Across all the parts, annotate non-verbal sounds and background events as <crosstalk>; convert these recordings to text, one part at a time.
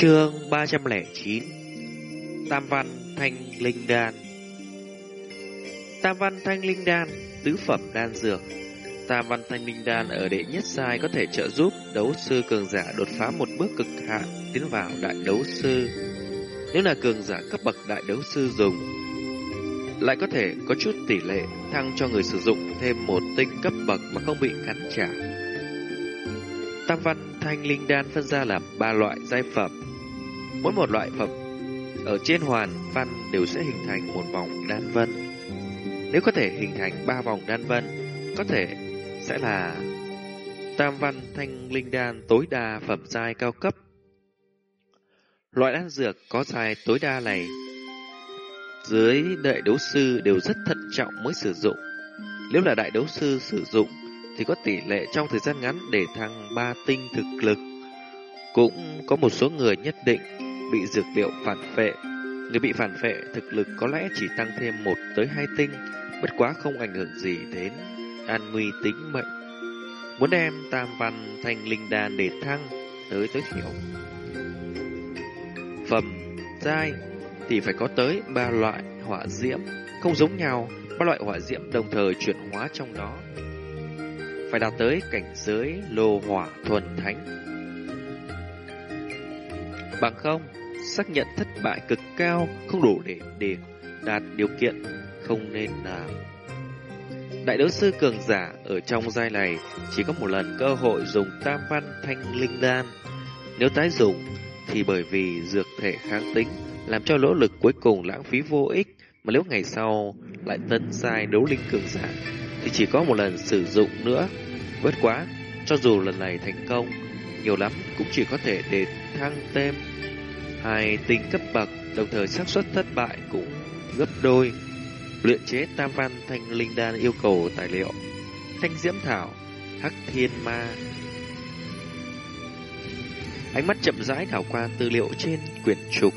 Chương 309 Tam Văn Thanh Linh Đan Tam Văn Thanh Linh Đan Tứ phẩm đan dược Tam Văn Thanh Linh Đan ở đệ nhất giai có thể trợ giúp đấu sư cường giả đột phá một bước cực hạn tiến vào đại đấu sư. Nếu là cường giả cấp bậc đại đấu sư dùng, lại có thể có chút tỷ lệ thăng cho người sử dụng thêm một tinh cấp bậc mà không bị cắn trả. Tam Văn Thanh Linh Đan phân ra làm ba loại giai phẩm. Mỗi một loại phẩm ở trên hoàn văn đều sẽ hình thành một vòng đan vân. Nếu có thể hình thành ba vòng đan vân, có thể sẽ là Tam Văn Thanh Linh Đan tối đa phẩm giai cao cấp. Loại đan dược có dài tối đa này dưới đại đấu sư đều rất thận trọng mới sử dụng. Nếu là đại đấu sư sử dụng thì có tỷ lệ trong thời gian ngắn để thăng ba tinh thực lực. Cũng có một số người nhất định bị dược liệu phản phệ. Người bị phản phệ thực lực có lẽ chỉ tăng thêm một tới hai tinh, bất quá không ảnh hưởng gì đến an nguy tính mệnh. Muốn đem tam văn thành linh đan để thăng tới tối thiểu. Phẩm giai thì phải có tới ba loại hỏa diễm không giống nhau, ba loại hỏa diễm đồng thời chuyển hóa trong đó. Phải đạt tới cảnh giới lô hỏa thuần thánh. Bằng không, xác nhận thất bại cực cao không đủ để để đạt điều kiện không nên làm. Đại đấu sư cường giả ở trong giai này chỉ có một lần cơ hội dùng tam văn thanh linh đan. Nếu tái dùng thì bởi vì dược thể kháng tính làm cho nỗ lực cuối cùng lãng phí vô ích mà nếu ngày sau lại tấn giai đấu linh cường giả thì chỉ có một lần sử dụng nữa. Bất quá, cho dù lần này thành công, nhiều lắm cũng chỉ có thể để thăng thêm hai tinh cấp bậc, đồng thời xác suất thất bại cũng gấp đôi. Luyện chế tam văn thanh linh đan yêu cầu tài liệu thanh diễm thảo, hắc thiên ma. Ánh mắt chậm rãi đảo qua tư liệu trên quyển trục.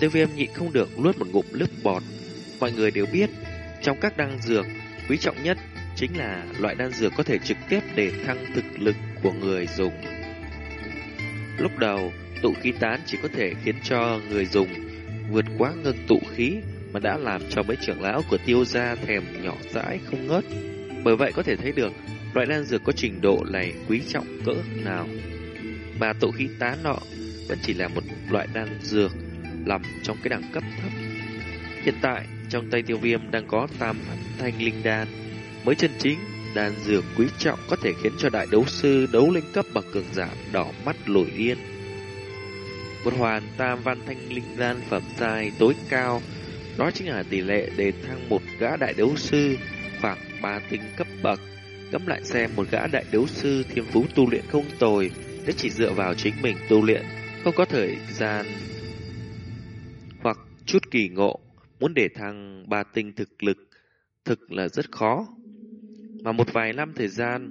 Tiêu viêm nhịn không được nuốt một ngụm nước bọt. Mọi người đều biết, trong các đan dược, quý trọng nhất chính là loại đan dược có thể trực tiếp để thăng thực lực của người dùng. Lúc đầu, tụ khí tán chỉ có thể khiến cho người dùng vượt quá ngưng tụ khí mà đã làm cho mấy trưởng lão của tiêu gia thèm nhỏ dãi không ngớt. Bởi vậy có thể thấy được loại đan dược có trình độ này quý trọng cỡ nào. Mà tụ khí tán nọ vẫn chỉ là một loại đan dược nằm trong cái đẳng cấp thấp. Hiện tại, trong tay tiêu viêm đang có tam thanh linh đan, mới chân chính đan dược quý trọng có thể khiến cho đại đấu sư đấu linh cấp bậc cường giả đỏ mắt lồi yên. Một hoàn tam văn thanh linh gian phẩm giai tối cao, đó chính là tỷ lệ để thăng một gã đại đấu sư khoảng ba tinh cấp bậc. Cấm lại xem một gã đại đấu sư thiên phú tu luyện không tồi, nếu chỉ dựa vào chính mình tu luyện, không có thời gian hoặc chút kỳ ngộ, muốn để thăng ba tinh thực lực, thực là rất khó. Mà một vài năm thời gian,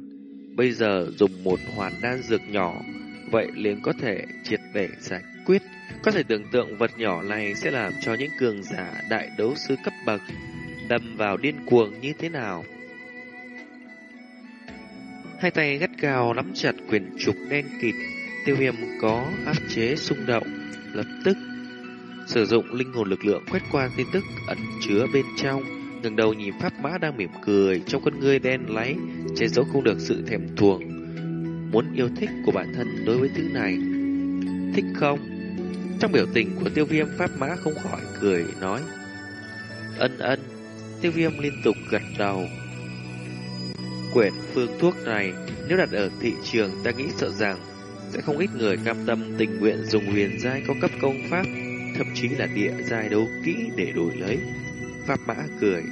bây giờ dùng một hoàn đan dược nhỏ, vậy liền có thể triệt để giải quyết. Có thể tưởng tượng vật nhỏ này sẽ làm cho những cường giả đại đấu sư cấp bậc đâm vào điên cuồng như thế nào. Hai tay gắt gao nắm chặt quyền trục đen kịt, tiêu viêm có áp chế xung động, lập tức sử dụng linh hồn lực lượng quét qua tin tức ẩn chứa bên trong, ngẩng đầu nhìn pháp mã đang mỉm cười trong con ngươi đen láy, che giấu không được sự thèm thuồng, muốn yêu thích của bản thân đối với thứ này. Thích không? Trong biểu tình của tiêu viêm pháp mã không khỏi cười nói. Ân ân, tiêu viêm liên tục gật đầu. Quyển phương thuốc này nếu đặt ở thị trường ta nghĩ sợ rằng sẽ không ít người cam tâm tình nguyện dùng huyền giai có cấp công pháp, thậm chí là địa giai đấu kỹ để đổi lấy. Pháp mã cười.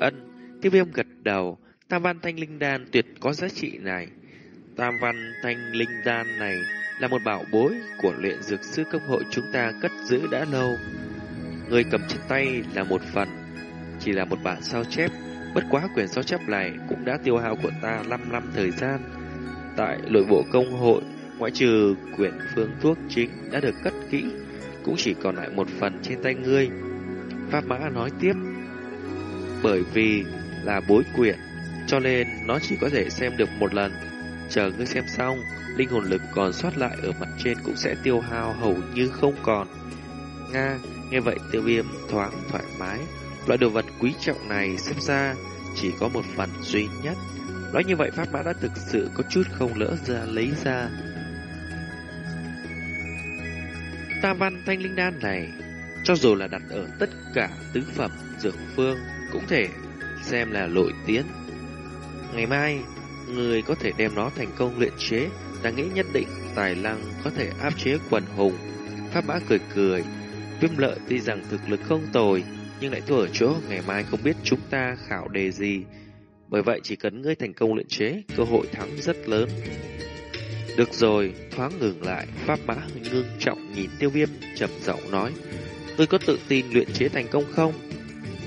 Ân, tiêu viêm gật đầu, tam văn thanh linh đan tuyệt có giá trị này. Tam văn thanh linh đan này là một bảo bối của luyện dược sư công hội chúng ta cất giữ đã lâu. Người cầm trên tay là một phần, chỉ là một bản sao chép, bất quá quyển sao chép này cũng đã tiêu hao của ta 5 năm thời gian. Tại nội bộ công hội, ngoại trừ quyển phương thuốc chính đã được cất kỹ, cũng chỉ còn lại một phần trên tay ngươi. Pháp Mã nói tiếp, bởi vì là bối quyển, cho nên nó chỉ có thể xem được một lần. Chờ ngươi xem xong, linh hồn lực còn sót lại ở mặt trên cũng sẽ tiêu hao hầu như không còn. Nga, nghe vậy tiêu viêm thoáng thoải mái. Loại đồ vật quý trọng này xếp ra chỉ có một phần duy nhất. Nói như vậy Pháp Mã đã thực sự có chút không lỡ ra lấy ra. Tam văn thanh linh đan này, cho dù là đặt ở tất cả tứ phẩm dược phương, cũng thể xem là lội tiến. Ngày mai, người có thể đem nó thành công luyện chế, ta nghĩ nhất định tài năng có thể áp chế quần hùng. Pháp Mã cười cười, viêm lợi tuy rằng thực lực không tồi, nhưng lại thua ở chỗ ngày mai không biết chúng ta khảo đề gì. Bởi vậy chỉ cần ngươi thành công luyện chế, cơ hội thắng rất lớn. Được rồi, thoáng ngừng lại, Pháp Mã ngưng trọng nhìn tiêu viêm, trầm giọng nói. Ngươi có tự tin luyện chế thành công không?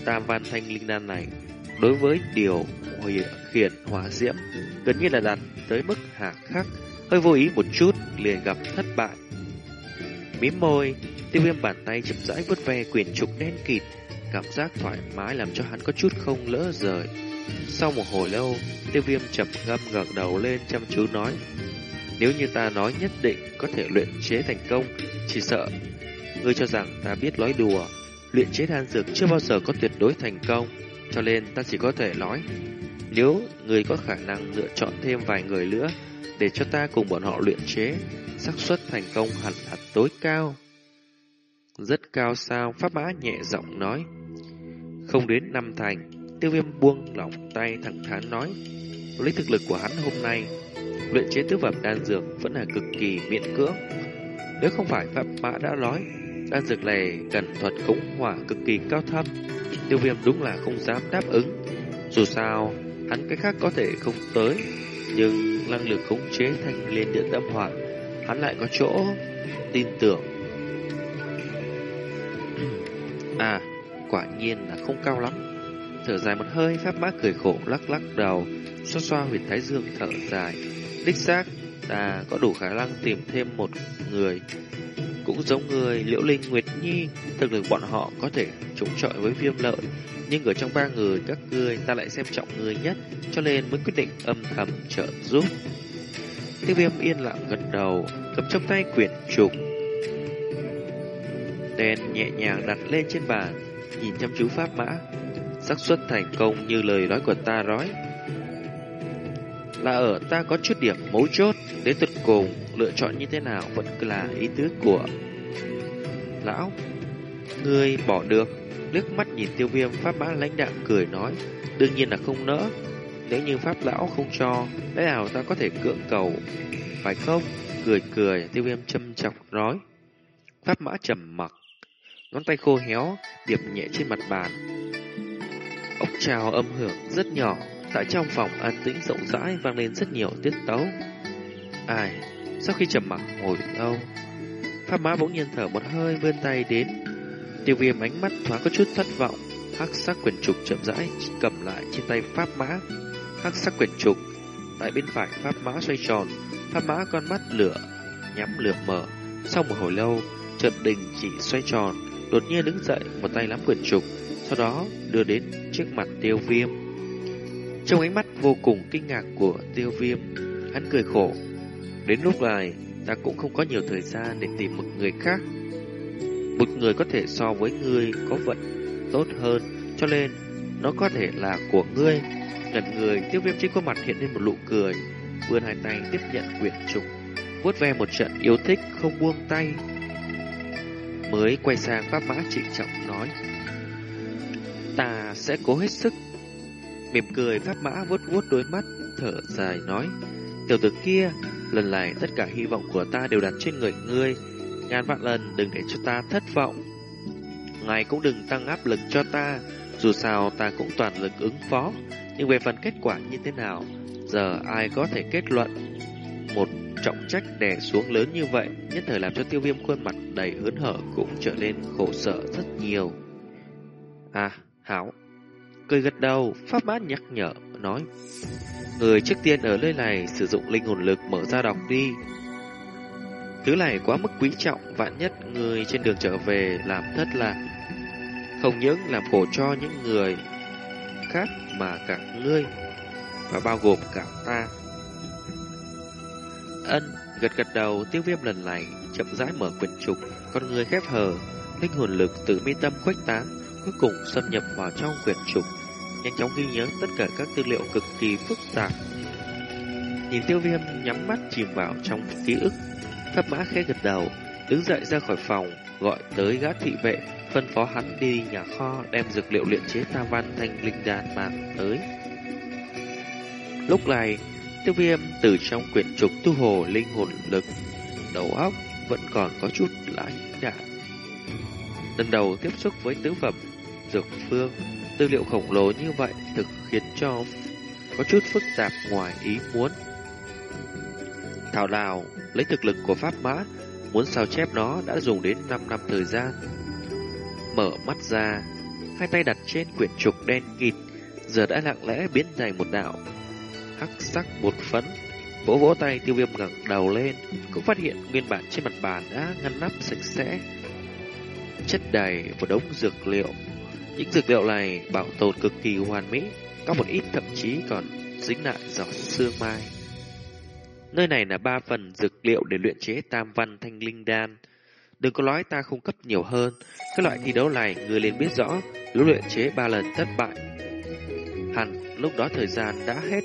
Tam văn thanh linh đan này, đối với điều khiển hỏa diễm, gần như là đạt tới mức hạ khắc, hơi vô ý một chút, liền gặp thất bại. Mím môi, tiêu viêm bàn tay chậm rãi vuốt ve quyển trục đen kịt, cảm giác thoải mái làm cho hắn có chút không lỡ rời. Sau một hồi lâu, tiêu viêm chậm ngâm ngẩng đầu lên chăm chú nói, nếu như ta nói nhất định có thể luyện chế thành công, chỉ sợ ngươi cho rằng ta biết nói đùa. Luyện chế đan dược chưa bao giờ có tuyệt đối thành công, cho nên ta chỉ có thể nói, nếu người có khả năng lựa chọn thêm vài người nữa để cho ta cùng bọn họ luyện chế, xác suất thành công hẳn là tối cao. Rất cao sao, Pháp Mã nhẹ giọng nói. Không đến năm thành, tiêu viêm buông lỏng tay thẳng thắn nói. Lấy thực lực của hắn hôm nay, luyện chế tứ phẩm đan dược vẫn là cực kỳ miễn cưỡng. Nếu không phải Pháp Mã đã nói, đan dược này cần thuật khống hỏa cực kỳ cao thâm, tiêu viêm đúng là không dám đáp ứng. Dù sao, hắn cái khác có thể không tới, nhưng năng lực khống chế thành liên điện tâm hỏa, hắn lại có chỗ tin tưởng. <clears throat> À, quả nhiên là không cao lắm. Thở dài một hơi, Pháp Mã cười khổ lắc lắc đầu, xoa xoa huyệt thái dương thở dài. Đích xác, ta có đủ khả năng tìm thêm một người. Cũng giống người Liễu Linh Nguyệt Nhi, thực lực bọn họ có thể chống chọi với viêm lợi. Nhưng ở trong ba người các ngươi ta lại xem trọng người nhất, cho nên mới quyết định âm thầm trợ giúp. Tiêu viêm yên lặng gật đầu, cầm trong tay quyển trục. Đèn nhẹ nhàng đặt lên trên bàn, nhìn chăm chú pháp mã. xác suất thành công như lời nói của ta nói, là ở ta có chút điểm mấu chốt, đến tuyệt cùng lựa chọn như thế nào vẫn là ý tứ của lão. Ngươi bỏ được, liếc mắt nhìn tiêu viêm pháp mã lãnh đạm cười nói, đương nhiên là không nỡ. Nếu như pháp lão không cho, lẽ nào ta có thể cưỡng cầu, phải không? Cười cười, tiêu viêm châm chọc nói. Pháp mã trầm mặc, ngón tay khô héo, điệp nhẹ trên mặt bàn. Ốc trào âm hưởng rất nhỏ, Tại trong phòng an tĩnh rộng rãi vang lên rất nhiều tiết tấu. Ai, sau khi trầm mặc ngồi lâu, Pháp Mã bỗng nhiên thở một hơi vươn tay đến. Tiêu viêm ánh mắt thoáng có chút thất vọng, hắc sắc quyển trục chậm rãi cầm lại trên tay Pháp Mã. Hắc sắc quyển trục, tại bên phải Pháp Mã xoay tròn, Pháp Mã con mắt lửa, nhắm lửa mở. Sau một hồi lâu, chợt đình chỉ xoay tròn, đột nhiên đứng dậy, một tay nắm quyển trục, sau đó đưa đến trước mặt tiêu viêm. Trong ánh mắt vô cùng kinh ngạc của tiêu viêm, hắn cười khổ. Đến lúc này, ta cũng không có nhiều thời gian để tìm một người khác. Một người có thể so với ngươi có vận tốt hơn, cho nên nó có thể là của ngươi. Ngần người, tiêu viêm trên khuôn mặt hiện lên một nụ cười, vươn hai tay tiếp nhận quyển trục, vuốt ve một trận yêu thích không buông tay. Mới quay sang pháp mã trịnh trọng nói, ta sẽ cố hết sức Mỉm cười pháp mã vuốt vuốt đôi mắt, thở dài nói. Tiểu tử kia, lần này tất cả hy vọng của ta đều đặt trên người ngươi. Ngàn vạn lần đừng để cho ta thất vọng. Ngài cũng đừng tăng áp lực cho ta, dù sao ta cũng toàn lực ứng phó. Nhưng về phần kết quả như thế nào, giờ ai có thể kết luận một trọng trách đè xuống lớn như vậy, nhất thời làm cho tiêu viêm khuôn mặt đầy hớn hở cũng trở nên khổ sở rất nhiều. À, Hảo, Cười gật đầu, Pháp Mã nhắc nhở, nói Người trước tiên ở nơi này sử dụng linh hồn lực mở ra đọc đi. Thứ này quá mức quý trọng, vạn nhất người trên đường trở về làm thất lạc. Không những làm khổ cho những người khác mà cả ngươi Và bao gồm cả ta. Ân, gật gật đầu, tiêu viêm lần này chậm rãi mở quyển trục, con người khép hờ, linh hồn lực từ mi tâm khuếch tán, cuối cùng xâm nhập vào trong quyển trục, nhanh chóng ghi nhớ tất cả các tư liệu cực kỳ phức tạp. Nhìn tiêu viêm nhắm mắt chìm vào trong ký ức, thấp mã khẽ gật đầu, đứng dậy ra khỏi phòng, gọi tới gã thị vệ, phân phó hắn đi nhà kho đem dược liệu luyện chế tam văn thanh linh đan mang tới. Lúc này, tiêu viêm từ trong quyển trục tu hồ linh hồn lực, đầu óc vẫn còn có chút lãnh đạn. Lần đầu tiếp xúc với tứ phẩm dược phương, tư liệu khổng lồ như vậy thực khiến cho có chút phức tạp ngoài ý muốn. Thảo nào, lấy thực lực của Pháp Mã, muốn sao chép nó đã dùng đến 5 năm thời gian. Mở mắt ra, hai tay đặt trên quyển trục đen kịt, giờ đã lặng lẽ biến thành một đạo hắc sắc bột phấn. Vỗ vỗ tay tiêu viêm ngẩng đầu lên, cũng phát hiện nguyên bản trên mặt bàn đã ngăn nắp sạch sẽ. Chất đầy một đống dược liệu. Những dược liệu này bảo tồn cực kỳ hoàn mỹ, có một ít thậm chí còn dính lại giọt xương mai. Nơi này là ba phần dược liệu để luyện chế tam văn thanh linh đan. Đừng có nói ta không cấp nhiều hơn. Cái loại thi đấu này người liền biết rõ, lúc luyện chế ba lần thất bại. Hẳn lúc đó thời gian đã hết.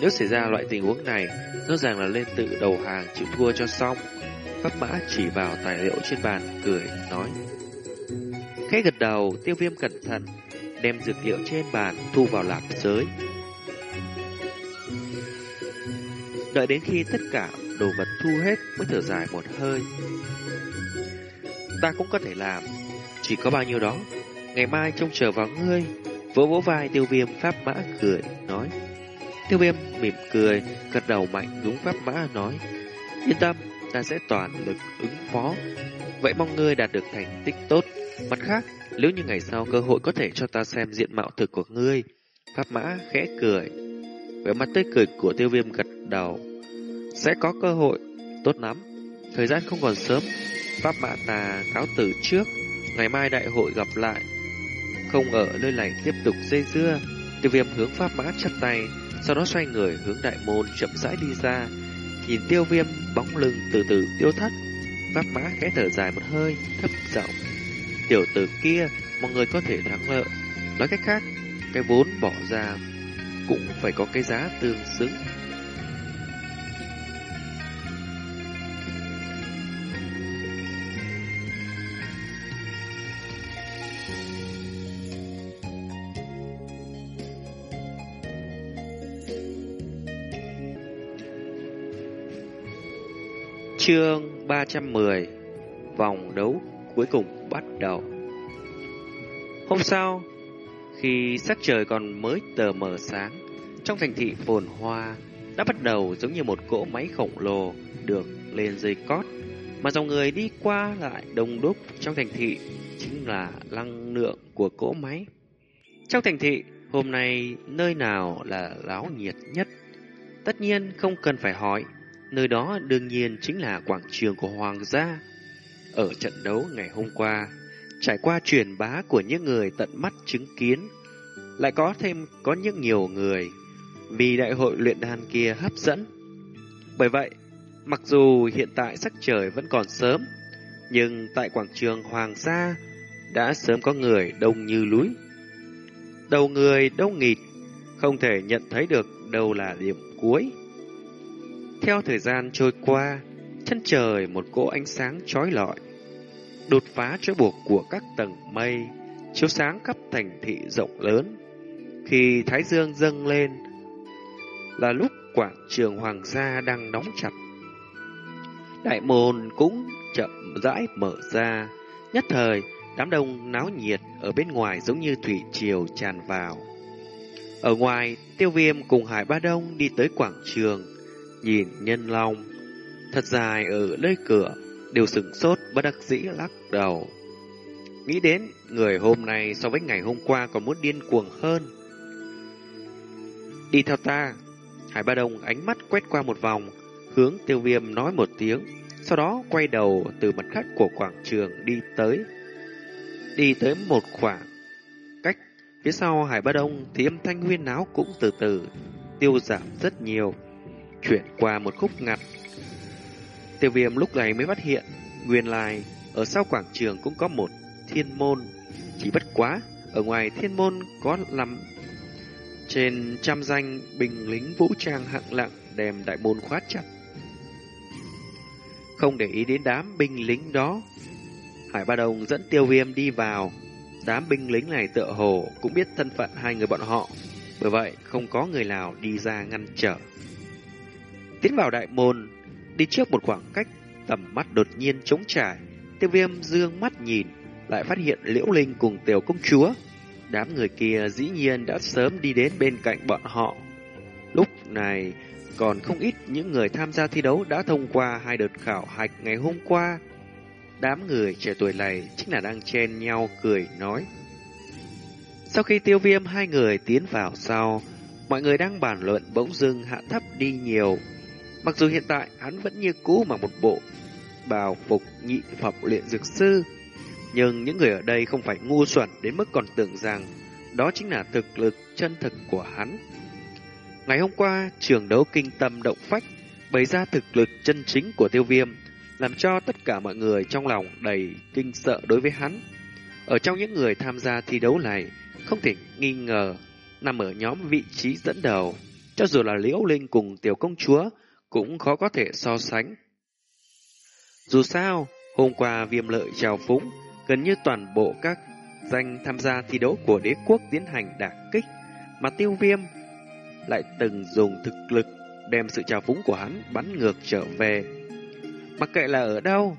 Nếu xảy ra loại tình huống này, rõ ràng là lên tự đầu hàng chịu thua cho xong. Pháp mã chỉ vào tài liệu trên bàn, cười, nói. Khẽ gật đầu, tiêu viêm cẩn thận, đem dược liệu trên bàn thu vào lạp giới. Đợi đến khi tất cả đồ vật thu hết mới thở dài một hơi. Ta cũng có thể làm, chỉ có bao nhiêu đó. Ngày mai trông chờ vào ngươi. Vỗ vỗ vai tiêu viêm pháp mã cười, nói. Tiêu viêm mỉm cười, gật đầu mạnh đúng pháp mã nói. Yên tâm, ta sẽ toàn lực ứng phó. Vậy mong ngươi đạt được thành tích tốt. Mặt khác, nếu như ngày sau cơ hội có thể cho ta xem diện mạo thực của ngươi. Pháp mã khẽ cười. Vẻ mặt tươi cười của tiêu viêm gật đầu. Sẽ có cơ hội. Tốt lắm. Thời gian không còn sớm. Pháp mã ta cáo từ trước. Ngày mai đại hội gặp lại. Không ở nơi này tiếp tục dây dưa. Tiêu viêm hướng pháp mã chặt tay. Sau đó xoay người hướng đại môn chậm rãi đi ra. Nhìn tiêu viêm bóng lưng từ từ tiêu thất. Pháp mã khẽ thở dài một hơi, thấp giọng. Tiểu tử kia, mọi người có thể thắng lợi. Nói cách khác, cái vốn bỏ ra cũng phải có cái giá tương xứng. Chương 310 Vòng đấu cuối cùng bắt đầu. Hôm sau, Khi sắc trời còn mới tờ mờ sáng, Trong thành thị phồn hoa Đã bắt đầu giống như một cỗ máy khổng lồ Được lên dây cót, Mà dòng người đi qua lại đông đúc Trong thành thị Chính là năng lượng của cỗ máy. Trong thành thị, Hôm nay nơi nào là láo nhiệt nhất? Tất nhiên không cần phải hỏi, Nơi đó đương nhiên chính là quảng trường của Hoàng gia. Ở trận đấu ngày hôm qua, trải qua truyền bá của những người tận mắt chứng kiến, lại có thêm có những nhiều người vì đại hội luyện đan kia hấp dẫn. Bởi vậy, mặc dù hiện tại sắc trời vẫn còn sớm, nhưng tại quảng trường Hoàng Sa đã sớm có người đông như núi. Đầu người đông nghịt, không thể nhận thấy được đâu là điểm cuối. Theo thời gian trôi qua, chân trời một cỗ ánh sáng chói lọi, đột phá trói buộc của các tầng mây, chiếu sáng khắp thành thị rộng lớn. Khi Thái Dương dâng lên, là lúc quảng trường Hoàng gia đang đóng chặt. Đại môn cũng chậm rãi mở ra, nhất thời đám đông náo nhiệt ở bên ngoài giống như thủy triều tràn vào. Ở ngoài, tiêu viêm cùng Hải Ba Đông đi tới quảng trường, nhìn nhân long thật dài ở nơi cửa, đều sừng sốt bất đắc dĩ lắc đầu. Nghĩ đến người hôm nay so với ngày hôm qua còn muốn điên cuồng hơn. Đi theo ta, Hải Ba Đông ánh mắt quét qua một vòng, hướng tiêu viêm nói một tiếng, sau đó quay đầu từ mặt khác của quảng trường đi tới. Đi tới một khoảng cách, phía sau Hải Ba Đông thì âm thanh huyên náo cũng từ từ tiêu giảm rất nhiều chuyển qua một khúc ngặt, Tiêu viêm lúc này mới phát hiện, nguyên lai, ở sau quảng trường cũng có một thiên môn. Chỉ bất quá, ở ngoài thiên môn có nằm trên trăm danh binh lính vũ trang hạng lặng đem đại môn khóa chặt. Không để ý đến đám binh lính đó, Hải Ba Đồng dẫn tiêu viêm đi vào. Đám binh lính này tựa hồ cũng biết thân phận hai người bọn họ, bởi vậy không có người nào đi ra ngăn trở. Tiến vào đại môn, đi trước một khoảng cách, tầm mắt đột nhiên trống trải, tiêu viêm dương mắt nhìn, lại phát hiện Liễu Linh cùng tiểu công chúa. Đám người kia dĩ nhiên đã sớm đi đến bên cạnh bọn họ. Lúc này, còn không ít những người tham gia thi đấu đã thông qua hai đợt khảo hạch ngày hôm qua. Đám người trẻ tuổi này chính là đang chen nhau cười nói. Sau khi tiêu viêm hai người tiến vào sau, mọi người đang bàn luận bỗng dưng hạ thấp đi nhiều. Mặc dù hiện tại hắn vẫn như cũ mà một bộ bào phục nhị phẩm luyện dược sư, nhưng những người ở đây không phải ngu xuẩn đến mức còn tưởng rằng đó chính là thực lực chân thực của hắn. Ngày hôm qua, trường đấu kinh tâm động phách bày ra thực lực chân chính của tiêu viêm, làm cho tất cả mọi người trong lòng đầy kinh sợ đối với hắn. Ở trong những người tham gia thi đấu này, không thể nghi ngờ nằm ở nhóm vị trí dẫn đầu, cho dù là Liễu Linh cùng tiểu công chúa cũng khó có thể so sánh. Dù sao, hôm qua viêm lợi trào phúng, gần như toàn bộ các danh tham gia thi đấu của đế quốc tiến hành đả kích, mà tiêu viêm lại từng dùng thực lực đem sự trào phúng của hắn bắn ngược trở về. Mặc kệ là ở đâu,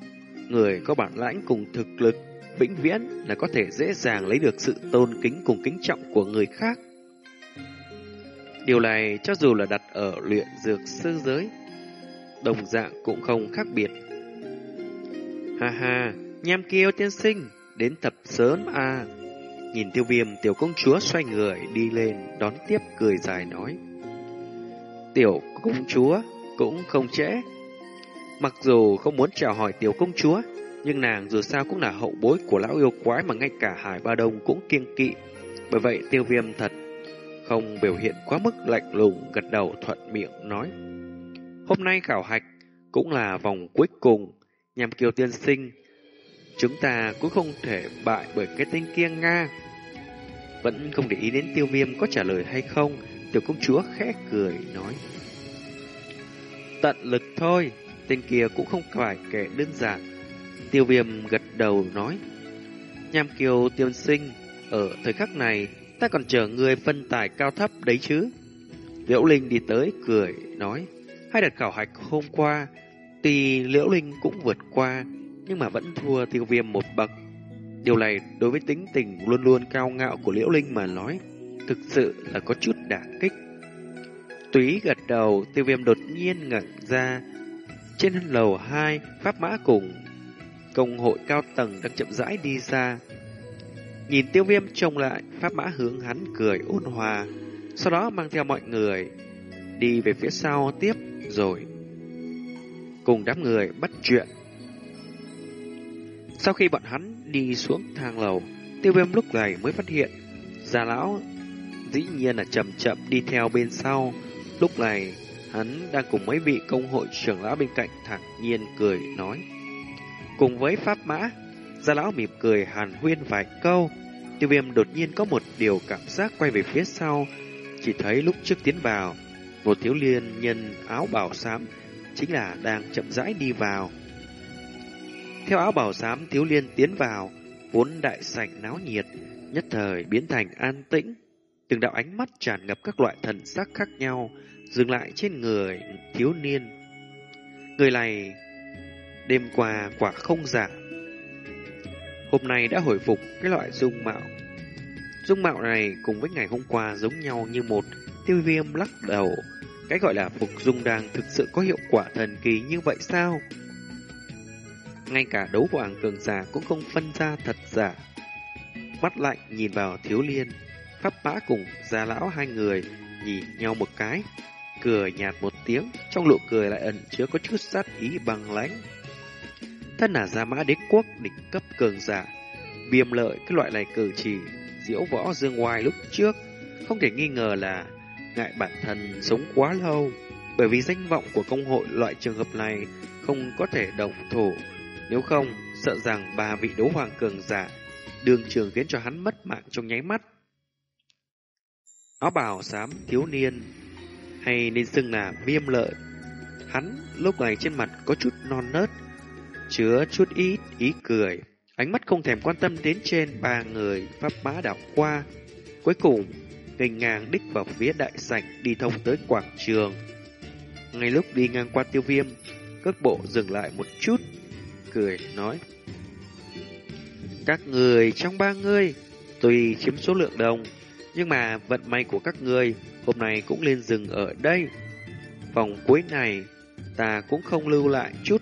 người có bản lãnh cùng thực lực vĩnh viễn là có thể dễ dàng lấy được sự tôn kính cùng kính trọng của người khác. Điều này cho dù là đặt ở luyện dược sư giới, đồng dạng cũng không khác biệt. Ha ha, nham kiêu tiên sinh, đến tập sớm à. Nhìn tiêu viêm tiểu công chúa xoay người đi lên đón tiếp cười dài nói. Tiểu công chúa cũng không trễ. Mặc dù không muốn chào hỏi tiểu công chúa, nhưng nàng dù sao cũng là hậu bối của lão yêu quái mà ngay cả Hải Ba Đông cũng kiêng kỵ. Bởi vậy tiêu viêm thật không biểu hiện quá mức lạnh lùng gật đầu thuận miệng nói. Hôm nay khảo hạch cũng là vòng cuối cùng nhằm kiều tiên sinh. Chúng ta cũng không thể bại bởi cái tên kia Nga. Vẫn không để ý đến tiêu viêm có trả lời hay không, tiểu công chúa khẽ cười nói. Tận lực thôi, tên kia cũng không phải kẻ đơn giản. Tiêu viêm gật đầu nói. Nham kiều tiên sinh, ở thời khắc này, ta còn chờ người phân tài cao thấp đấy chứ. Liễu Linh đi tới, cười, nói. Hai đợt khảo hạch hôm qua, tuy Liễu Linh cũng vượt qua, nhưng mà vẫn thua tiêu viêm một bậc. Điều này đối với tính tình luôn luôn cao ngạo của Liễu Linh mà nói, thực sự là có chút đả kích. Túy gật đầu, tiêu viêm đột nhiên ngẩng ra. Trên lầu 2, Pháp Mã cùng công hội cao tầng đang chậm rãi đi ra. Nhìn tiêu viêm trông lại, Pháp Mã hướng hắn cười ôn hòa, sau đó mang theo mọi người đi về phía sau tiếp rồi cùng đám người bắt chuyện. Sau khi bọn hắn đi xuống thang lầu, tiêu viêm lúc này mới phát hiện già lão dĩ nhiên là chậm chậm đi theo bên sau. Lúc này, hắn đang cùng mấy vị công hội trưởng lão bên cạnh thản nhiên cười nói. Cùng với pháp mã, gia lão mỉm cười hàn huyên vài câu. Tiêu viêm đột nhiên có một điều cảm giác quay về phía sau, chỉ thấy lúc trước tiến vào, một thiếu liên nhân áo bảo xám chính là đang chậm rãi đi vào. Theo áo bảo xám thiếu liên tiến vào, vốn đại sảnh náo nhiệt, nhất thời biến thành an tĩnh. Từng đạo ánh mắt tràn ngập các loại thần sắc khác nhau, dừng lại trên người thiếu niên. Người này đêm qua quả không giả. Hôm nay đã hồi phục cái loại dung mạo. Dung mạo này cùng với ngày hôm qua giống nhau như một tiêu viêm lắc đầu cái gọi là phục dung đàng thực sự có hiệu quả thần kỳ như vậy sao? Ngay cả đấu hoàng cường giả cũng không phân ra thật giả. Mắt lạnh nhìn vào thiếu liên, pháp bã cùng gia lão hai người nhìn nhau một cái, cười nhạt một tiếng, trong nụ cười lại ẩn chứa có chút sát ý bằng lãnh. Thân là gia mã đế quốc đỉnh cấp cường giả, biềm lợi cái loại này cử chỉ, diễu võ dương ngoài lúc trước, không thể nghi ngờ là ngại bản thân sống quá lâu, bởi vì danh vọng của công hội loại trường hợp này không có thể động thổ. Nếu không, sợ rằng ba vị đấu hoàng cường giả đường trường khiến cho hắn mất mạng trong nháy mắt. Áo bào xám thiếu niên hay nên xưng là viêm lợi. Hắn lúc này trên mặt có chút non nớt, chứa chút ít ý cười. Ánh mắt không thèm quan tâm đến trên ba người pháp mã đảo qua. Cuối cùng, nghênh ngang đích vào phía đại sảnh đi thông tới quảng trường. Ngay lúc đi ngang qua tiêu viêm, cước bộ dừng lại một chút, cười nói. Các người trong ba người, tùy chiếm số lượng đồng, nhưng mà vận may của các người hôm nay cũng lên dừng ở đây. Vòng cuối này, ta cũng không lưu lại chút.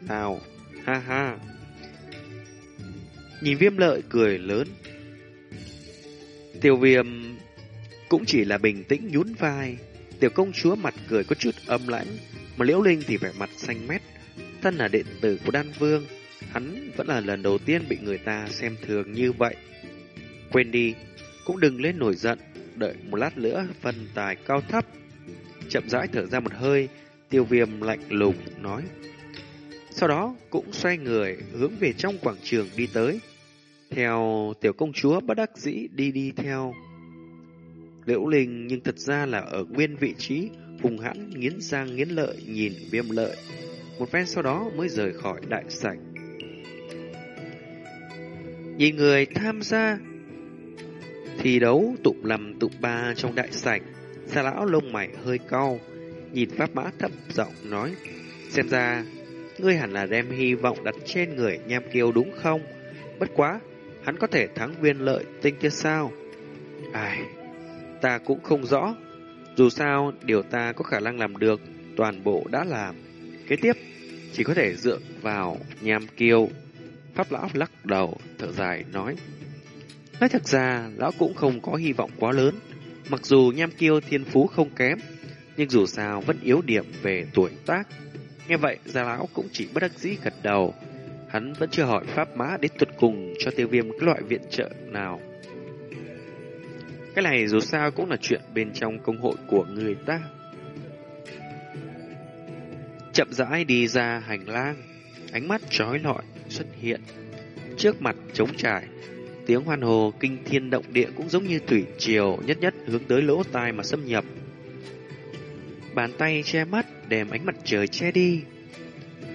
Nào, ha ha. Nhìn viêm lợi cười lớn. Tiêu viêm cũng chỉ là bình tĩnh nhún vai. Tiểu công chúa mặt cười có chút âm lãnh, mà liễu linh thì vẻ mặt xanh mét. Thân là đệ tử của đan vương, hắn vẫn là lần đầu tiên bị người ta xem thường như vậy. Quên đi, cũng đừng lên nổi giận, đợi một lát nữa phân tài cao thấp. Chậm rãi thở ra một hơi, tiêu viêm lạnh lùng nói. Sau đó cũng xoay người hướng về trong quảng trường đi tới. Theo tiểu công chúa bất đắc dĩ đi đi theo. Liễu Linh nhưng thật ra là ở nguyên vị trí hùng hãn nghiến răng nghiến lợi nhìn viêm lợi. Một phen sau đó mới rời khỏi đại sảnh. Nhìn người tham gia thi đấu tụng lầm tụng ba trong đại sảnh, xa lão lông mày hơi cau, nhìn pháp mã thấp giọng nói, xem ra ngươi hẳn là đem hy vọng đặt trên người nham kiêu đúng không? Bất quá, hắn có thể thắng viên lợi tinh kia sao? Ai, ta cũng không rõ. Dù sao, điều ta có khả năng làm được, toàn bộ đã làm. Kế tiếp, chỉ có thể dựa vào nham kiêu. Pháp lão lắc đầu, thở dài, nói. Nói thật ra, lão cũng không có hy vọng quá lớn. Mặc dù nham kiêu thiên phú không kém, nhưng dù sao vẫn yếu điểm về tuổi tác. Nghe vậy, gia lão cũng chỉ bất đắc dĩ gật đầu. Hắn vẫn chưa hỏi pháp mã đến tuyệt cùng cho tiêu viêm cái loại viện trợ nào. Cái này dù sao cũng là chuyện bên trong công hội của người ta. Chậm rãi đi ra hành lang, ánh mắt trói lọi xuất hiện. Trước mặt trống trải, tiếng hoan hồ kinh thiên động địa cũng giống như thủy triều nhất nhất hướng tới lỗ tai mà xâm nhập. Bàn tay che mắt đem ánh mặt trời che đi.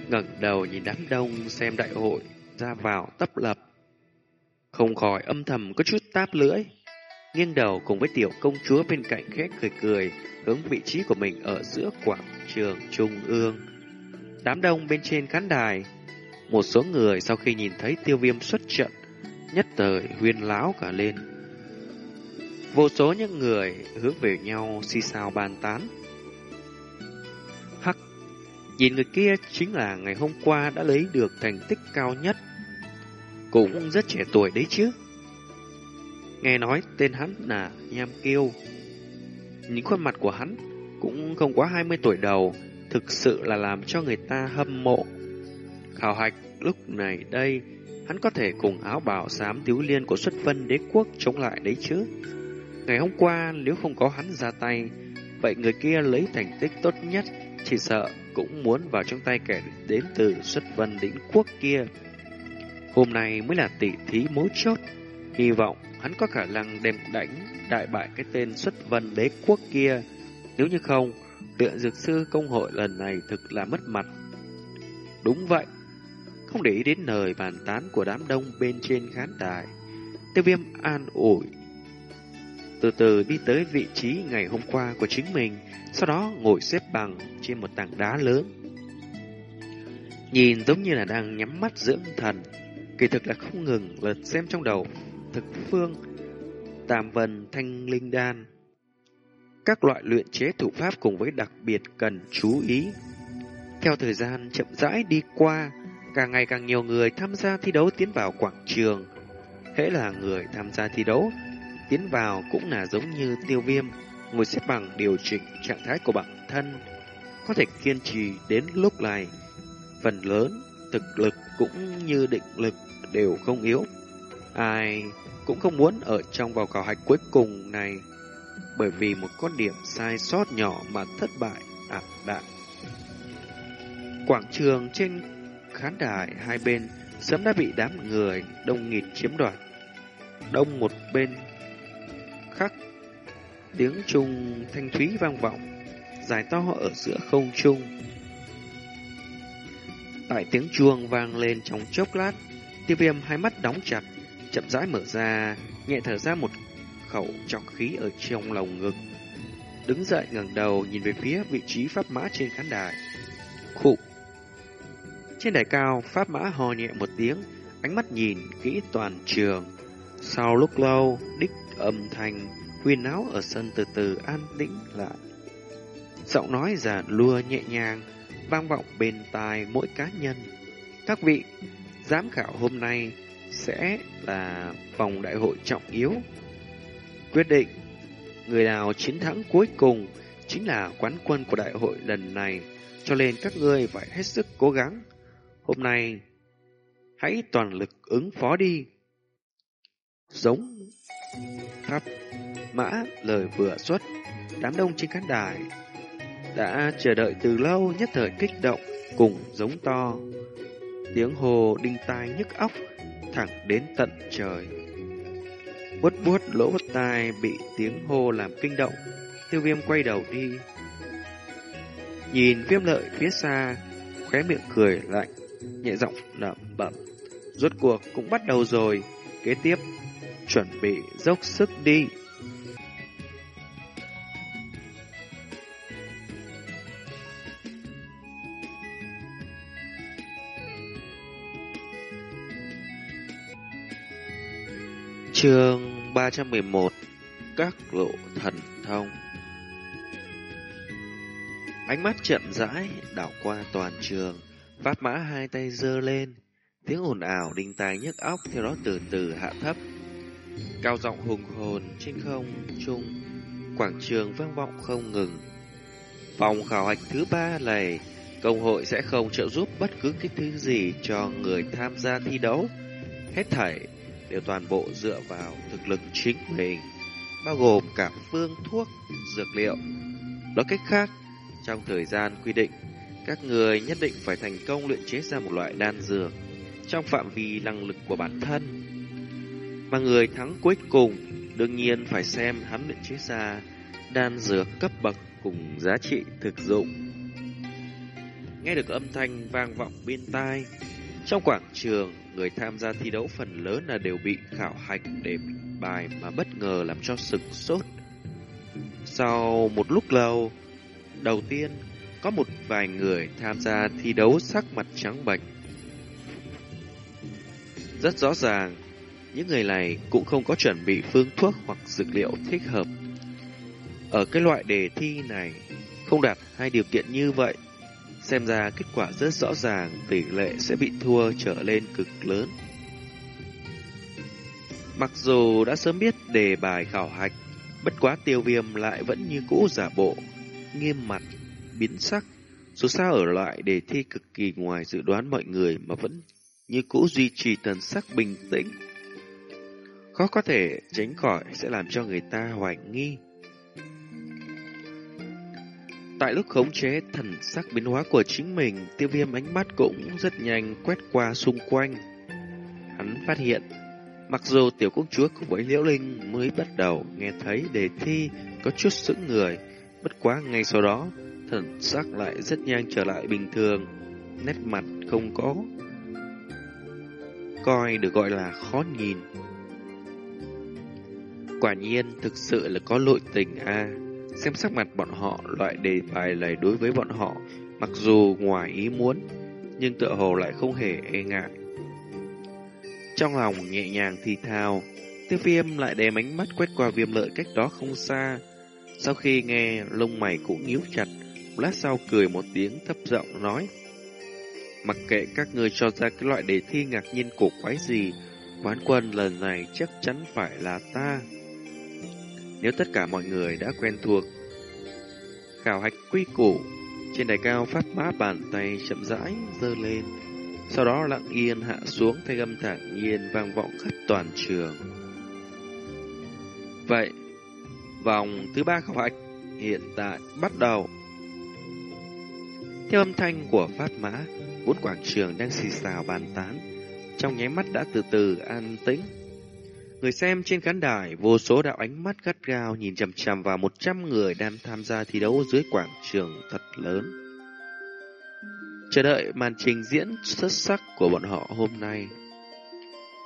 ngẩng đầu nhìn đám đông xem đại hội ra vào tấp lập. Không khỏi âm thầm có chút táp lưỡi. Nghiêng đầu cùng với tiểu công chúa bên cạnh khẽ cười cười hướng vị trí của mình ở giữa quảng trường trung ương. Đám đông bên trên khán đài, một số người sau khi nhìn thấy tiêu viêm xuất trận, nhất thời huyên láo cả lên. Vô số những người hướng về nhau xì xào bàn tán. Hắc, nhìn người kia chính là ngày hôm qua đã lấy được thành tích cao nhất. Cũng rất trẻ tuổi đấy chứ. Nghe nói tên hắn là Nham Kiêu. Những khuôn mặt của hắn cũng không quá 20 tuổi đầu, thực sự là làm cho người ta hâm mộ. Khảo hạch lúc này đây, hắn có thể cùng áo bào xám thiếu liên của xuất vân đế quốc chống lại đấy chứ. Ngày hôm qua, nếu không có hắn ra tay, vậy người kia lấy thành tích tốt nhất, chỉ sợ cũng muốn vào trong tay kẻ đến từ xuất vân đỉnh quốc kia. Hôm nay mới là tỷ thí mấu chốt, hy vọng hắn có khả năng đem đánh đại bại cái tên xuất vân đế quốc kia. Nếu như không, tựa dược sư công hội lần này thực là mất mặt. Đúng vậy, không để ý đến lời bàn tán của đám đông bên trên khán đài. Tiêu viêm an ủi. Từ từ đi tới vị trí ngày hôm qua của chính mình, sau đó ngồi xếp bằng trên một tảng đá lớn. Nhìn giống như là đang nhắm mắt dưỡng thần, kỳ thực là không ngừng lật xem trong đầu thực phương, tam vân thanh linh đan. Các loại luyện chế thủ pháp cùng với đặc biệt cần chú ý. Theo thời gian chậm rãi đi qua, càng ngày càng nhiều người tham gia thi đấu tiến vào quảng trường. Hễ là người tham gia thi đấu, tiến vào cũng là giống như tiêu viêm, ngồi xếp bằng điều chỉnh trạng thái của bản thân. Có thể kiên trì đến lúc này, phần lớn thực lực cũng như định lực đều không yếu. Ai cũng không muốn ở trong vào khảo hạch cuối cùng này bởi vì một con điểm sai sót nhỏ mà thất bại ảm đạm. Quảng trường trên khán đài hai bên sớm đã bị đám người đông nghịt chiếm đoạt. Đông một bên khắc tiếng trung thanh thúy vang vọng, dài to ở giữa không trung. Tại tiếng chuông vang lên trong chốc lát, tiêu viêm hai mắt đóng chặt, chậm rãi mở ra, nhẹ thở ra một khẩu trọc khí ở trong lồng ngực. Đứng dậy ngẩng đầu nhìn về phía vị trí pháp mã trên khán đài. Khụ. Trên đài cao, pháp mã hò nhẹ một tiếng, ánh mắt nhìn kỹ toàn trường. Sau lúc lâu, đích âm thanh huyền áo ở sân từ từ an tĩnh lại. Giọng nói già lua nhẹ nhàng, vang vọng bên tai mỗi cá nhân. Các vị, giám khảo hôm nay sẽ là vòng đại hội trọng yếu. Quyết định, người nào chiến thắng cuối cùng chính là quán quân của đại hội lần này, cho nên các ngươi phải hết sức cố gắng. Hôm nay, hãy toàn lực ứng phó đi. Giống thắp mã lời vừa xuất, đám đông trên khán đài đã chờ đợi từ lâu nhất thời kích động cùng giống to. Tiếng hồ đinh tai nhức óc thẳng đến tận trời. Bút bút lỗ tai bị tiếng hô làm kinh động, tiêu viêm quay đầu đi. Nhìn viêm lợi phía xa, khóe miệng cười lạnh, nhẹ giọng lẩm bẩm. Rốt cuộc cũng bắt đầu rồi, kế tiếp, chuẩn bị dốc sức đi. Chương 311 Các lộ thần thông. Ánh mắt chậm rãi đảo qua toàn trường Pháp mã hai tay giơ lên. Tiếng ồn ào đinh tai nhức óc Theo đó từ từ hạ thấp. Cao giọng hùng hồn trên không trung, Quảng trường vang vọng không ngừng. Vòng khảo hạch thứ ba này, Công hội sẽ không trợ giúp bất cứ cái thứ gì cho người tham gia thi đấu. Hết thảy đều toàn bộ dựa vào thực lực chính mình, bao gồm cả phương thuốc, dược liệu. Nói cách khác, trong thời gian quy định, các người nhất định phải thành công luyện chế ra một loại đan dược trong phạm vi năng lực của bản thân. Mà người thắng cuối cùng đương nhiên phải xem hắn luyện chế ra đan dược cấp bậc cùng giá trị thực dụng. Nghe được âm thanh vang vọng bên tai, trong quảng trường người tham gia thi đấu phần lớn là đều bị khảo hạch để bài mà bất ngờ làm cho sực sốt. Sau một lúc lâu, đầu tiên có một vài người tham gia thi đấu sắc mặt trắng bệch. Rất rõ ràng, những người này cũng không có chuẩn bị phương thuốc hoặc dược liệu thích hợp. Ở cái loại đề thi này, không đạt hai điều kiện như vậy Xem ra kết quả rất rõ ràng, tỷ lệ sẽ bị thua trở lên cực lớn. Mặc dù đã sớm biết đề bài khảo hạch, bất quá tiêu viêm lại vẫn như cũ giả bộ, nghiêm mặt, biến sắc. Dù sao ở loại đề thi cực kỳ ngoài dự đoán mọi người mà vẫn như cũ duy trì tần sắc bình tĩnh. Khó có thể tránh khỏi sẽ làm cho người ta hoài nghi. Tại lúc khống chế thần sắc biến hóa của chính mình, tiêu viêm ánh mắt cũng rất nhanh quét qua xung quanh. Hắn phát hiện, mặc dù tiểu công chúa cùng với Liễu Linh mới bắt đầu nghe thấy đề thi có chút sững người, bất quá ngay sau đó, thần sắc lại rất nhanh trở lại bình thường, nét mặt không có. Coi được gọi là khó nhìn. Quả nhiên thực sự là có lội tình a Xem sắc mặt bọn họ, loại đề bài này đối với bọn họ, mặc dù ngoài ý muốn, nhưng tựa hồ lại không hề e ngại. Trong lòng nhẹ nhàng thì thào, tiêu viêm lại đem ánh mắt quét qua viêm lợi cách đó không xa. Sau khi nghe, lông mày cũng nhíu chặt, lát sau cười một tiếng thấp giọng nói. Mặc kệ các người cho ra cái loại đề thi ngạc nhiên cổ quái gì, quán quân lần này chắc chắn phải là ta. Nếu tất cả mọi người đã quen thuộc, khảo hạch quy củ, trên đài cao phát mã bàn tay chậm rãi dơ lên, sau đó lặng yên hạ xuống thay âm thản nhiên vang vọng khắp toàn trường. Vậy, vòng thứ ba khảo hạch hiện tại bắt đầu. Theo âm thanh của phát mã, bốn quảng trường đang xì xào bàn tán, trong nháy mắt đã từ từ an tĩnh. Người xem trên khán đài, vô số đạo ánh mắt gắt gao nhìn chằm chằm vào 100 người đang tham gia thi đấu dưới quảng trường thật lớn. Chờ đợi màn trình diễn xuất sắc của bọn họ hôm nay.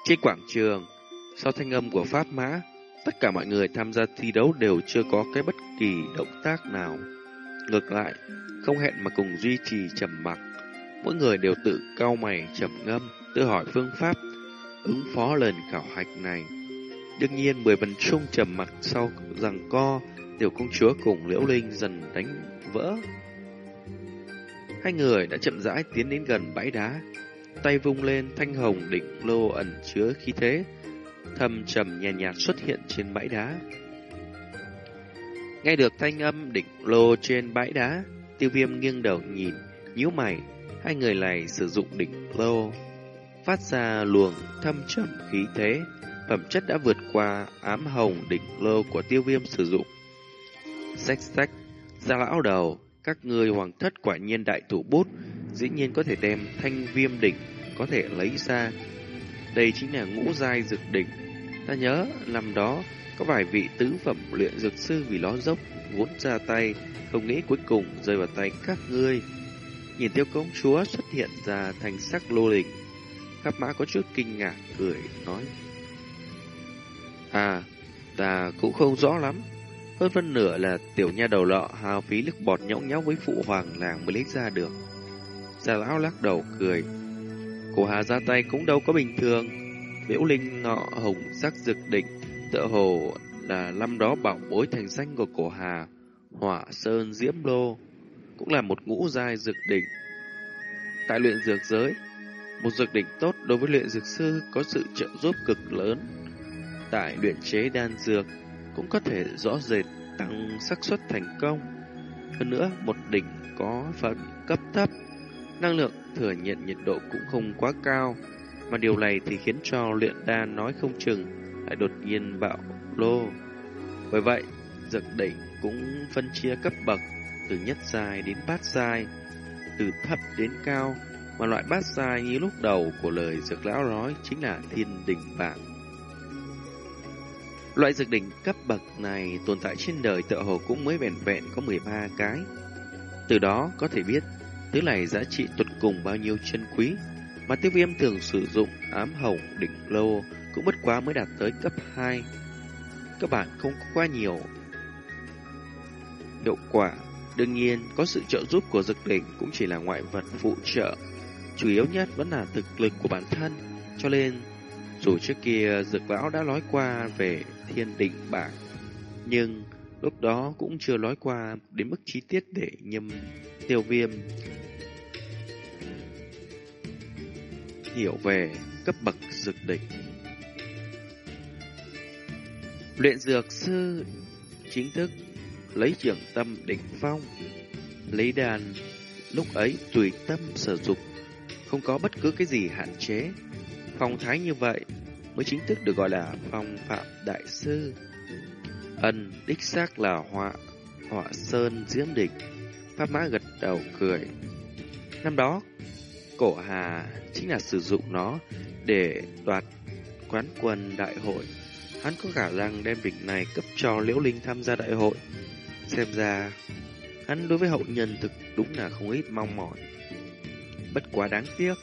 Trên quảng trường, sau thanh âm của Pháp Mã, tất cả mọi người tham gia thi đấu đều chưa có cái bất kỳ động tác nào. Ngược lại, không hẹn mà cùng duy trì trầm mặc. Mỗi người đều tự cau mày trầm ngâm, tự hỏi phương pháp ứng phó lần khảo hạch này. Đương nhiên, mười phần chung trầm mặc sau rằng co, tiểu công chúa cùng Liễu Linh dần đánh vỡ. Hai người đã chậm rãi tiến đến gần bãi đá, tay vung lên thanh hồng đỉnh lô ẩn chứa khí thế, thầm trầm nhẹ nhạt xuất hiện trên bãi đá. Nghe được thanh âm đỉnh lô trên bãi đá, tiêu viêm nghiêng đầu nhìn, nhíu mày, hai người này sử dụng đỉnh lô, phát ra luồng thâm trầm khí thế, phẩm chất đã vượt qua ám hồng đỉnh lô của tiêu viêm sử dụng. Xách xách, ra lão đầu, các người hoàng thất quả nhiên đại thủ bút, dĩ nhiên có thể đem thanh viêm đỉnh, có thể lấy ra. Đây chính là ngũ giai dược đỉnh. Ta nhớ, năm đó, có vài vị tứ phẩm luyện dược sư vì ló dốc, vốn ra tay, không nghĩ cuối cùng rơi vào tay các ngươi. Nhìn tiêu công chúa xuất hiện ra thành sắc lô đỉnh. Khắp mã có chút kinh ngạc, cười, nói. À, ta cũng không rõ lắm. Hơn phân nửa là tiểu nha đầu lọ hao phí nước bọt nhõng nháo với phụ hoàng làng mới lấy ra được. già lão lắc đầu cười. Cổ hà ra tay cũng đâu có bình thường. Liễu linh ngọ hồng sắc rực đỉnh, tựa hồ là năm đó bảo bối thành danh của cổ hà, hỏa sơn diễm lô, cũng là một ngũ giai dược đỉnh. Tại luyện dược giới, một dược đỉnh tốt đối với luyện dược sư có sự trợ giúp cực lớn. Tại luyện chế đan dược cũng có thể rõ rệt tăng xác suất thành công. Hơn nữa, một đỉnh có phần cấp thấp, năng lượng thừa nhận nhiệt độ cũng không quá cao, mà điều này thì khiến cho luyện đan nói không chừng lại đột nhiên bạo lô. Bởi vậy, dược đỉnh cũng phân chia cấp bậc từ nhất dài đến bát dài, từ thấp đến cao, mà loại bát dài như lúc đầu của lời dược lão nói chính là thiên đỉnh bảng. Loại dược đỉnh cấp bậc này tồn tại trên đời tựa hồ cũng mới vẹn vẹn có 13 cái. Từ đó có thể biết thứ này giá trị tuột cùng bao nhiêu chân quý, mà tiêu viêm thường sử dụng ám hồng đỉnh lô cũng bất quá mới đạt tới cấp 2. Các bạn không có quá nhiều hiệu quả. Đương nhiên, có sự trợ giúp của dược đỉnh cũng chỉ là ngoại vật phụ trợ. Chủ yếu nhất vẫn là thực lực của bản thân, cho nên dù trước kia dược lão đã nói qua về thiên định bảng, nhưng lúc đó cũng chưa nói qua đến mức chi tiết để nhâm tiêu viêm hiểu về cấp bậc dược đỉnh. Luyện dược sư chính thức lấy trường tâm đỉnh phong, lấy đàn lúc ấy tùy tâm sử dụng, không có bất cứ cái gì hạn chế. Phong thái như vậy mới chính thức được gọi là phong phạm đại sư. Ân đích xác là họa, họa sơn diễm địch. Pháp mã gật đầu cười. Năm đó, cổ hà chính là sử dụng nó để đoạt quán quân đại hội. Hắn có khả năng đem địch này cấp cho Liễu Linh tham gia đại hội. Xem ra, hắn đối với hậu nhân thực đúng là không ít mong mỏi. Bất quá đáng tiếc,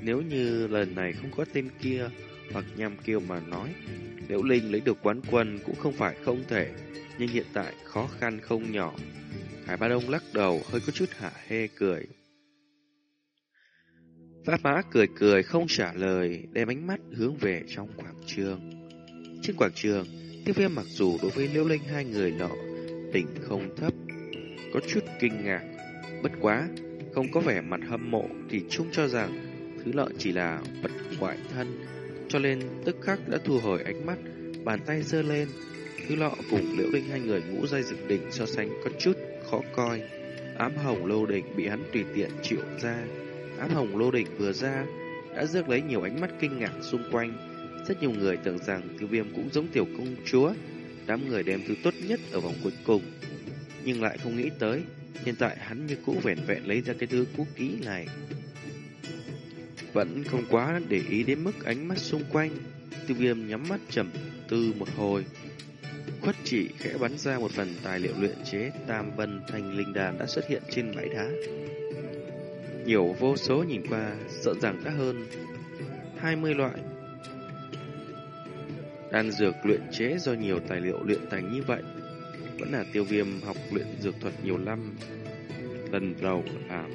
nếu như lần này không có tên kia hoặc nhằm kiêu mà nói, Liễu Linh lấy được quán quân cũng không phải không thể, nhưng hiện tại khó khăn không nhỏ. Hải Ba Đông lắc đầu hơi có chút hạ hê cười. Pháp Mã cười cười không trả lời, đem ánh mắt hướng về trong quảng trường. Trên quảng trường, tiếp viên mặc dù đối với Liễu Linh hai người nọ tình không thấp, có chút kinh ngạc, bất quá, không có vẻ mặt hâm mộ thì chung cho rằng thứ lợi chỉ là vật ngoại thân, cho nên tức khắc đã thu hồi ánh mắt, bàn tay giơ lên. Thứ lọ cùng liễu linh hai người ngũ dây dựng đỉnh so sánh có chút khó coi. Ám hồng lô đỉnh bị hắn tùy tiện chịu ra. Ám hồng lô đỉnh vừa ra, đã rước lấy nhiều ánh mắt kinh ngạc xung quanh. Rất nhiều người tưởng rằng tiêu viêm cũng giống tiểu công chúa, đám người đem thứ tốt nhất ở vòng cuối cùng. Nhưng lại không nghĩ tới, Hiện tại hắn như cũ vẻn vẹn lấy ra cái thứ cũ kỹ này. Vẫn không quá để ý đến mức ánh mắt xung quanh. Tiêu viêm nhắm mắt trầm tư một hồi. Khuất chỉ khẽ bắn ra một phần tài liệu luyện chế tam vân thành linh đàn đã xuất hiện trên bãi đá. Nhiều vô số nhìn qua, sợ rằng đã hơn 20 loại. Đan dược luyện chế do nhiều tài liệu luyện thành như vậy. Vẫn là tiêu viêm học luyện dược thuật nhiều năm. Lần đầu làm.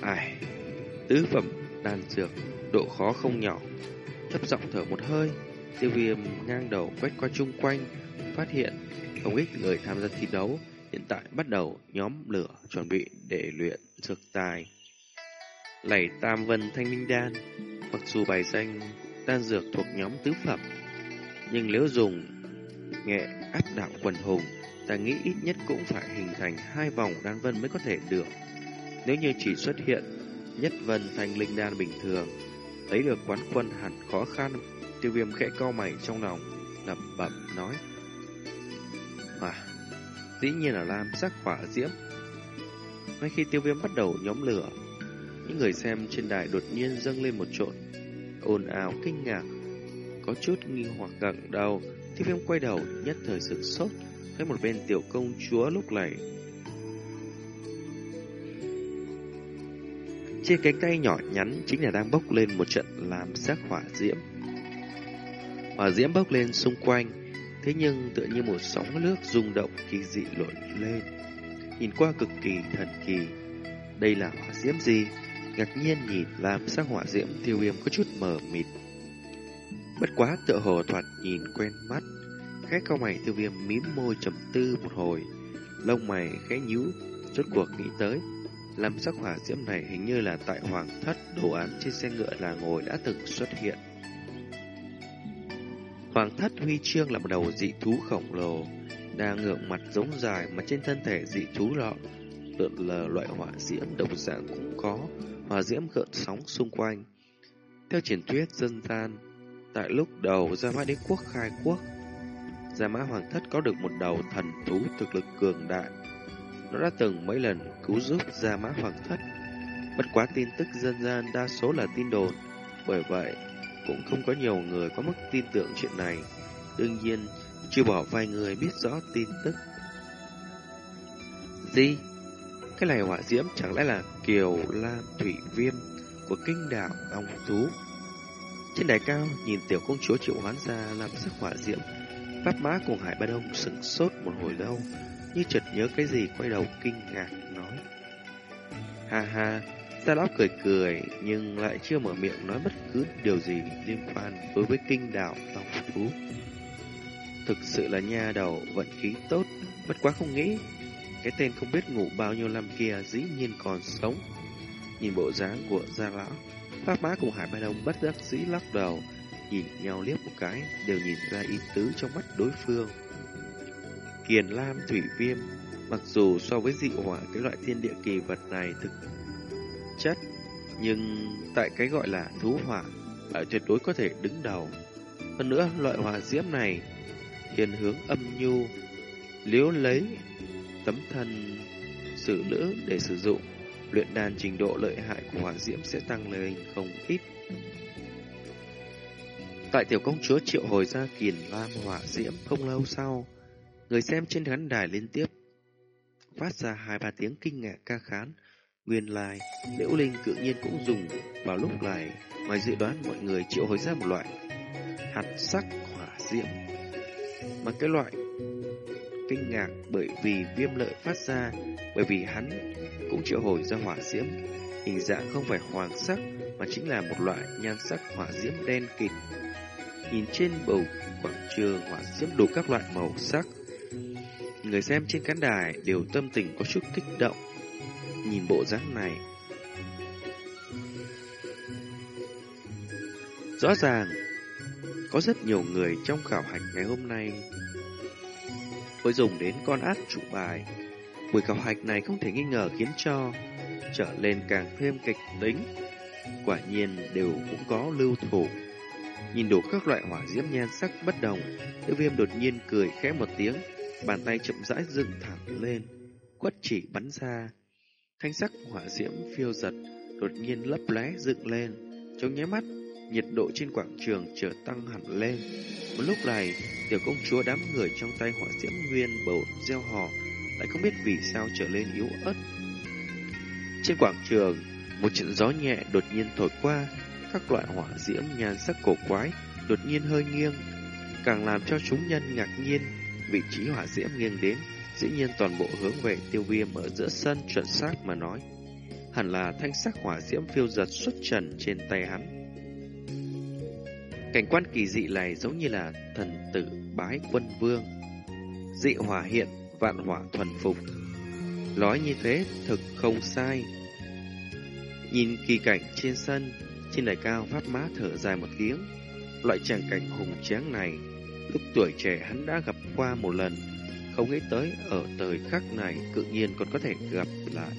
Ai, tứ phẩm đan dược, độ khó không nhỏ. Thấp giọng thở một hơi, tiêu viêm ngang đầu quét qua chung quanh, phát hiện không ít người tham gia thi đấu hiện tại bắt đầu nhóm lửa chuẩn bị để luyện dược tài. Lẩy Tam Vân Thanh Minh Đan, mặc dù bài danh đan dược thuộc nhóm tứ phẩm, nhưng nếu dùng nghệ áp đảo quần hùng, ta nghĩ ít nhất cũng phải hình thành hai vòng đan vân mới có thể được. Nếu như chỉ xuất hiện nhất vân thành linh đan bình thường, lấy được quán quân hẳn khó khăn. Tiêu viêm khẽ cau mày trong lòng, lẩm bẩm nói. Mà, dĩ nhiên là lam sắc hỏa diễm. Ngay khi tiêu viêm bắt đầu nhóm lửa, những người xem trên đài đột nhiên dâng lên một trộn, ồn ào kinh ngạc, có chút nghi hoặc gặng đầu. Tiêu viêm quay đầu, nhất thời sửng sốt, thấy một bên tiểu công chúa lúc này trên cánh tay nhỏ nhắn chính là đang bốc lên một trận làm sắc hỏa diễm. Hỏa diễm bốc lên xung quanh, thế nhưng tựa như một sóng nước rung động kỳ dị nổi lên. Nhìn qua cực kỳ thần kỳ. Đây là hỏa diễm gì? Ngạc nhiên nhìn làm sắc hỏa diễm tiêu viêm có chút mờ mịt. Bất quá tựa hồ thoạt nhìn quen mắt. Khẽ cao mày tiêu viêm mím môi trầm tư một hồi. Lông mày khẽ nhíu, chốt cuộc nghĩ tới. Làm sắc hỏa diễm này hình như là tại hoàng thất đồ án trên xe ngựa là ngồi đã từng xuất hiện. Hoàng thất huy chương là một đầu dị thú khổng lồ, đang ngượng mặt giống dài mà trên thân thể dị thú lọ lượn lờ loại hỏa diễm đồng dạng cũng có, hỏa diễm gợn sóng xung quanh. Theo truyền thuyết dân gian, tại lúc đầu Gia Mã Đế Quốc khai quốc, Gia Mã Hoàng thất có được một đầu thần thú thực lực cường đại. Nó đã từng mấy lần cứu giúp Gia Mã Hoàng thất. Bất quá tin tức dân gian đa số là tin đồn, bởi vậy cũng không có nhiều người có mức tin tưởng chuyện này. Đương nhiên, chưa bỏ vài người biết rõ tin tức. Gì? Cái này hỏa diễm chẳng lẽ là Kiều Lam Thủy Viêm của kinh đảo Long tú? Trên đài cao, nhìn tiểu công chúa triệu hoán ra làm sắc hỏa diễm. Pháp mã cùng Hải Ba Đông sững sốt một hồi lâu, như chợt nhớ cái gì quay đầu kinh ngạc nói. Ha ha, Gia Lão cười cười nhưng lại chưa mở miệng nói bất cứ điều gì liên quan đối với kinh đảo Long Thú. Thực sự là nha đầu vận khí tốt, bất quá không nghĩ. Cái tên không biết ngủ bao nhiêu năm kia dĩ nhiên còn sống. Nhìn bộ dáng của Gia Lão, Pháp Mã cùng Hải Ba Đông bất đắc dĩ lắc đầu, nhìn nhau liếc một cái, đều nhìn ra ý tứ trong mắt đối phương. Kiền Lam Thủy Viêm, mặc dù so với dị hỏa cái loại thiên địa kỳ vật này thực chất, nhưng tại cái gọi là thú hỏa lại tuyệt đối có thể đứng đầu. Hơn nữa, loại hỏa diễm này thiên hướng âm nhu, liếu lấy tấm thân sự lữ để sử dụng, luyện đàn trình độ lợi hại của hỏa diễm sẽ tăng lên không ít. Tại tiểu công chúa triệu hồi ra kiền lam hỏa diễm không lâu sau, người xem trên khán đài liên tiếp phát ra hai ba tiếng kinh ngạc ca khán. Nguyên lai, liễu linh tự nhiên cũng dùng vào lúc này, ngoài dự đoán mọi người triệu hồi ra một loại hạt sắc hỏa diễm. Mà cái loại kinh ngạc bởi vì viêm lợi phát ra, bởi vì hắn cũng triệu hồi ra hỏa diễm. Hình dạng không phải hoàng sắc, mà chính là một loại nhan sắc hỏa diễm đen kịt. Nhìn trên bầu quảng trường hỏa diễm đủ các loại màu sắc. Người xem trên khán đài đều tâm tình có chút kích động. Nhìn bộ dáng này, Rõ ràng, có rất nhiều người trong khảo hạch ngày hôm nay mới dùng đến con át chủ bài. Buổi khảo hạch này không thể nghi ngờ khiến cho trở lên càng thêm kịch tính. Quả nhiên đều cũng có lưu thủ. Nhìn đủ các loại hỏa diễm nhan sắc bất đồng, tiêu viêm đột nhiên cười khẽ một tiếng, bàn tay chậm rãi dựng thẳng lên, quất chỉ bắn ra. Thanh sắc hỏa diễm phiêu giật, đột nhiên lấp lóe dựng lên. Trong nháy mắt, nhiệt độ trên quảng trường trở tăng hẳn lên. Một lúc này, tiểu công chúa đám người trong tay hỏa diễm nguyên bầu gieo hò, lại không biết vì sao trở lên yếu ớt. Trên quảng trường, một trận gió nhẹ đột nhiên thổi qua, các loại hỏa diễm nhan sắc cổ quái đột nhiên hơi nghiêng, càng làm cho chúng nhân ngạc nhiên. Vị trí hỏa diễm nghiêng đến, dĩ nhiên toàn bộ hướng về tiêu viêm ở giữa sân chuẩn xác mà nói. Hẳn là thanh sắc hỏa diễm phiêu giật xuất trần trên tay hắn. Cảnh quan kỳ dị này giống như là thần tử bái quân vương. Dị hỏa hiện, vạn hỏa thuần phục. Nói như thế thực không sai. Nhìn kỳ cảnh trên sân, trên đài cao phát má thở dài một tiếng. Loại tràng cảnh hùng tráng này, lúc tuổi trẻ hắn đã gặp qua một lần. Không nghĩ tới ở thời khắc này tự nhiên còn có thể gặp lại.